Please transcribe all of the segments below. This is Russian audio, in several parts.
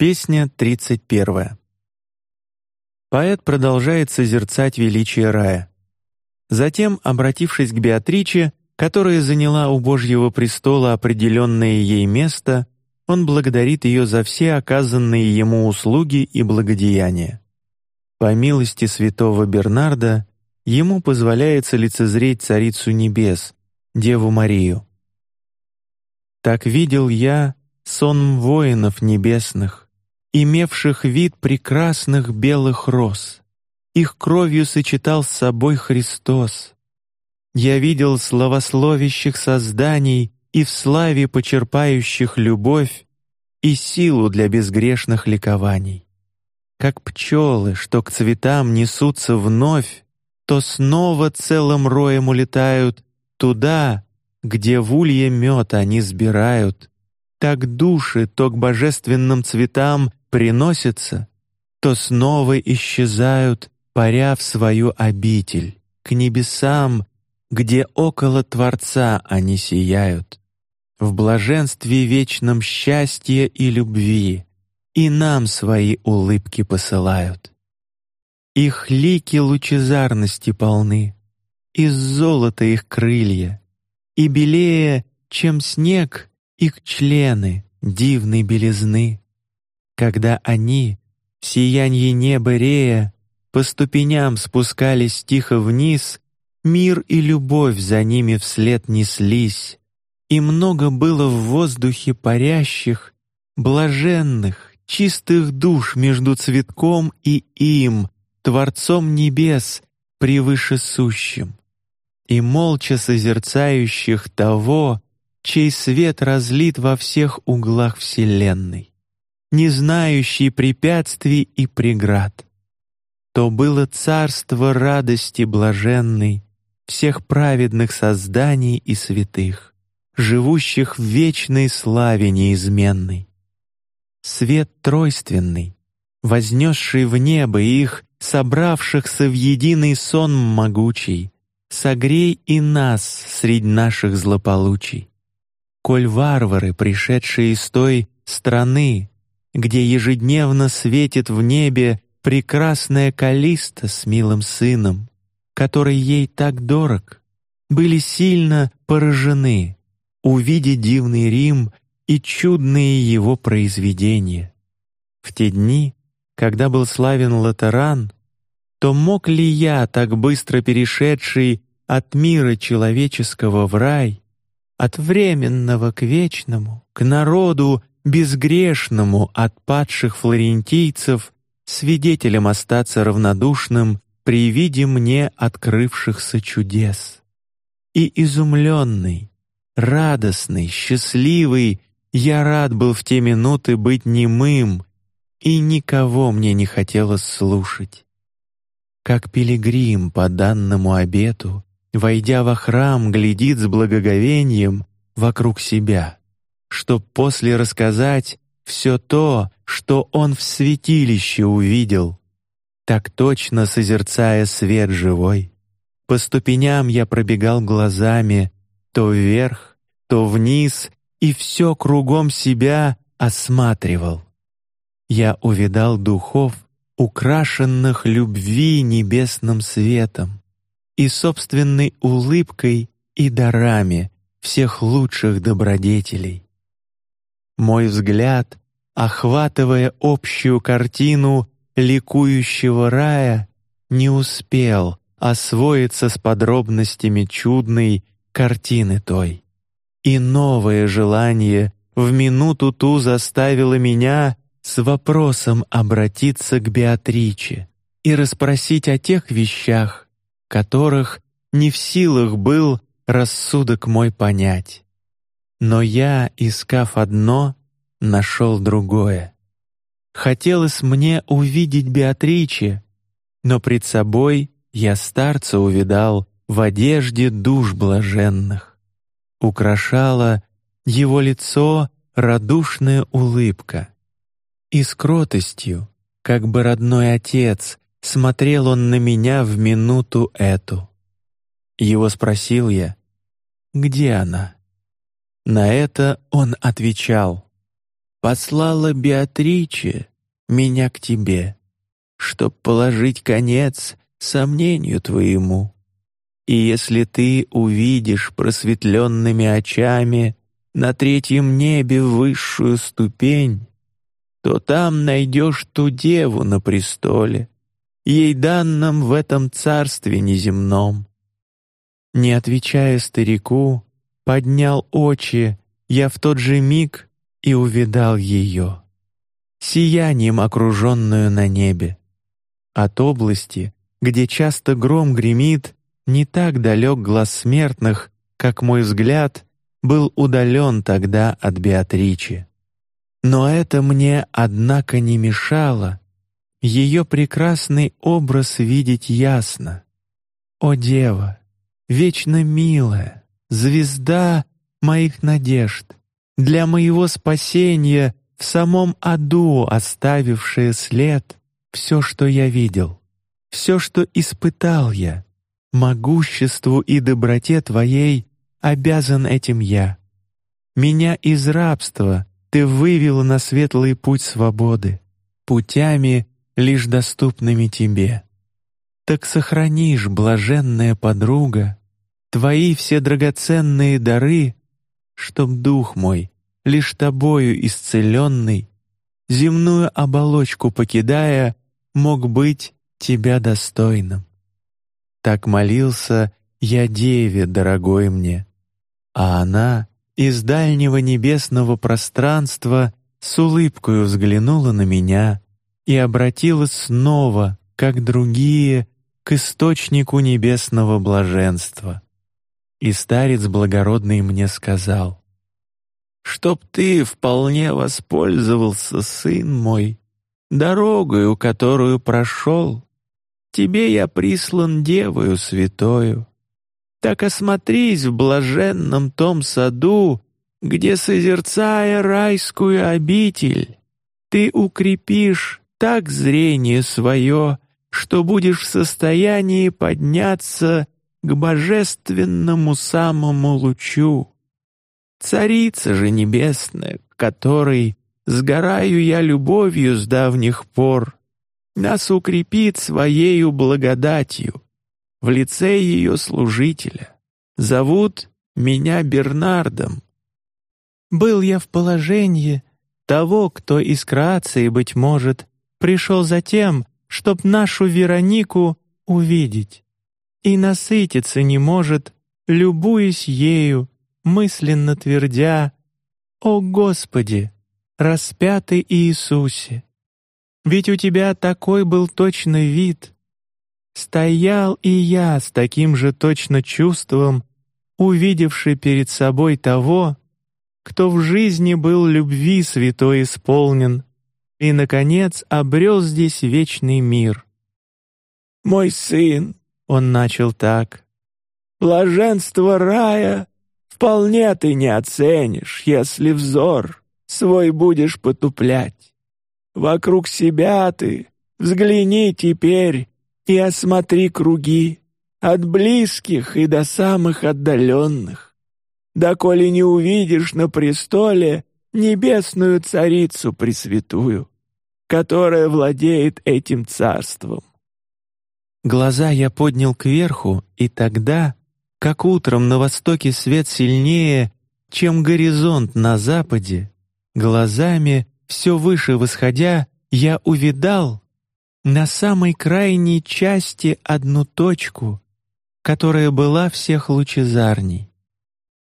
Песня тридцать первая. Поэт продолжает созерцать величие рая. Затем, обратившись к Беатриче, которая заняла у Божьего престола определенное ей место, он благодарит ее за все оказанные ему услуги и благодеяния. По милости святого Бернарда ему позволяется лицезреть царицу небес, Деву Марию. Так видел я сон воинов небесных, имевших вид прекрасных белых роз. Их кровью сочетал с собой Христос. Я видел славословящих созданий и в славе почерпающих любовь и силу для безгрешных ликований. Как пчелы, что к цветам несутся вновь, то снова целым роем улетают туда, где в улье мед они сбирают. Так души то к божественным цветам приносятся, то снова исчезают, паря в свою обитель к небесам, где около Творца они сияют, в блаженстве вечном счастья и любви, и нам свои улыбки посылают. Их лики лучезарности полны, из золота их крылья, и белее, чем снег, их члены дивной белизны когда они, в сиянье неба рея, по ступеням спускались тихо вниз, мир и любовь за ними вслед неслись, и много было в воздухе парящих, блаженных, чистых душ между цветком и им, творцом небес, превыше сущим, и молча созерцающих того, чей свет разлит во всех углах вселенной не знающий препятствий и преград. То было царство радости блаженной всех праведных созданий и святых, живущих в вечной славе неизменной. Свет тройственный, вознесший в небо их, собравшихся в единый сон могучий, согрей и нас среди наших злополучий. Коль варвары, пришедшие из той страны, где ежедневно светит в небе прекрасная Калиста с милым сыном, который ей так дорог, были сильно поражены, увидеть дивный Рим и чудные его произведения. В те дни, когда был славен Латеран, то мог ли я, так быстро перешедший от мира человеческого в рай, от временного к вечному, к народу безгрешному от падших флорентийцев свидетелем остаться равнодушным при виде мне открывшихся чудес. И изумленный, радостный, счастливый, я рад был в те минуты быть немым, и никого мне не хотелось слушать. Как пилигрим по данному обету, войдя во храм, глядит с благоговением вокруг себя чтоб после рассказать все то, что он в святилище увидел, так точно созерцая свет живой. По ступеням я пробегал глазами то вверх, то вниз и все кругом себя осматривал. Я увидал духов, украшенных любви небесным светом и собственной улыбкой и дарами всех лучших добродетелей. Мой взгляд, охватывая общую картину ликующего рая, не успел освоиться с подробностями чудной картины той. И новое желание в минуту ту заставило меня с вопросом обратиться к Беатриче и расспросить о тех вещах, которых не в силах был рассудок мой понять. Но я, искав одно, нашел другое. Хотелось мне увидеть Беатриче, но пред собой я старца увидал в одежде душ блаженных. Украшала его лицо радушная улыбка, и с кротостью, как бы родной отец, смотрел он на меня в минуту эту. Его спросил я, где она. На это он отвечал: послала Беатриче меня к тебе, чтоб положить конец сомнению твоему. И если ты увидишь просветленными очами на третьем небе высшую ступень, то там найдешь ту деву на престоле, ей данном в этом царстве неземном. Не отвечая старику, поднял очи я в тот же миг и увидал ее, сиянием окруженную на небе. От области, где часто гром гремит, не так далек глаз смертных, как мой взгляд был удален тогда от Беатричи. Но это мне, однако, не мешало ее прекрасный образ видеть ясно. О дева, вечно милая, звезда моих надежд, для моего спасения в самом аду оставившая след все, что я видел, все, что испытал я, могуществу и доброте твоей обязан этим я. Меня из рабства ты вывел на светлый путь свободы, путями лишь доступными тебе. Так сохранишь, блаженная подруга, твои все драгоценные дары, чтоб дух мой, лишь тобою исцеленный, земную оболочку покидая, мог быть тебя достойным. Так молился я деве дорогой мне, а она из дальнего небесного пространства с улыбкой взглянула на меня и обратилась снова, как другие, к источнику небесного блаженства. И старец благородный мне сказал: "Чтоб ты вполне воспользовался, сын мой, дорогою, которую прошел, тебе я прислан девою святою. Так осмотрись в блаженном том саду, где созерцая райскую обитель, ты укрепишь так зрение свое, что будешь в состоянии подняться к божественному самому лучу. Царица же небесная, которой сгораю я любовью с давних пор, нас укрепит своею благодатью в лице ее служителя. Зовут меня Бернардом. Был я в положении того, кто из Кроации, быть может, пришел за тем, чтоб нашу Веронику увидеть, и насытиться не может, любуясь ею, мысленно твердя «О Господи, распятый Иисусе! Ведь у тебя такой был точный вид, Стоял и я с таким же точно чувством, увидевший перед собой того, кто в жизни был любви святой исполнен и, наконец, обрел здесь вечный мир. «Мой сын», — он начал так, — «блаженство рая вполне ты не оценишь, если взор свой будешь потуплять. Вокруг себя ты взгляни теперь и осмотри круги, от близких и до самых отдаленных. Доколе не увидишь на престоле небесную царицу пресвятую, которая владеет этим царством. Глаза я поднял кверху, и тогда, как утром на востоке свет сильнее, чем горизонт на западе, глазами все выше восходя, я увидал на самой крайней части одну точку, которая была всех лучезарней.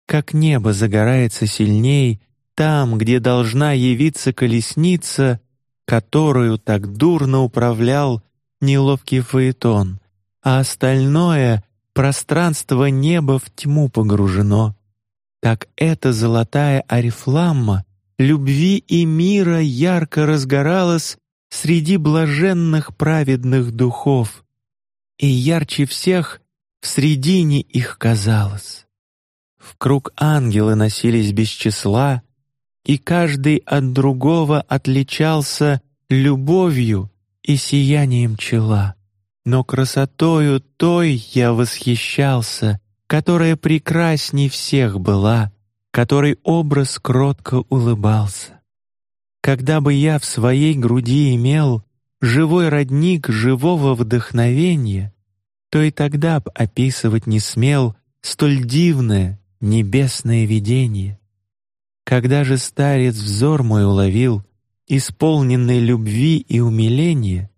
Как небо загорается сильней там, где должна явиться колесница, которую так дурно управлял неловкий фаэтон, а остальное пространство неба в тьму погружено. Так эта золотая арифламма любви и мира ярко разгоралась среди блаженных праведных духов, и ярче всех в средине их казалось. В круг ангелы носились без числа, и каждый от другого отличался любовью и сиянием чела. Но красотою той я восхищался, которая прекрасней всех была, которой образ кротко улыбался. Когда бы я в своей груди имел живой родник живого вдохновения, то и тогда б описывать не смел столь дивное небесное видение. Когда же старец взор мой уловил, исполненный любви и умиления,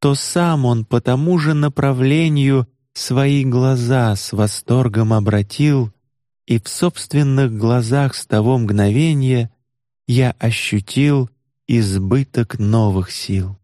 то сам он по тому же направлению свои глаза с восторгом обратил, и в собственных глазах с того мгновения я ощутил избыток новых сил.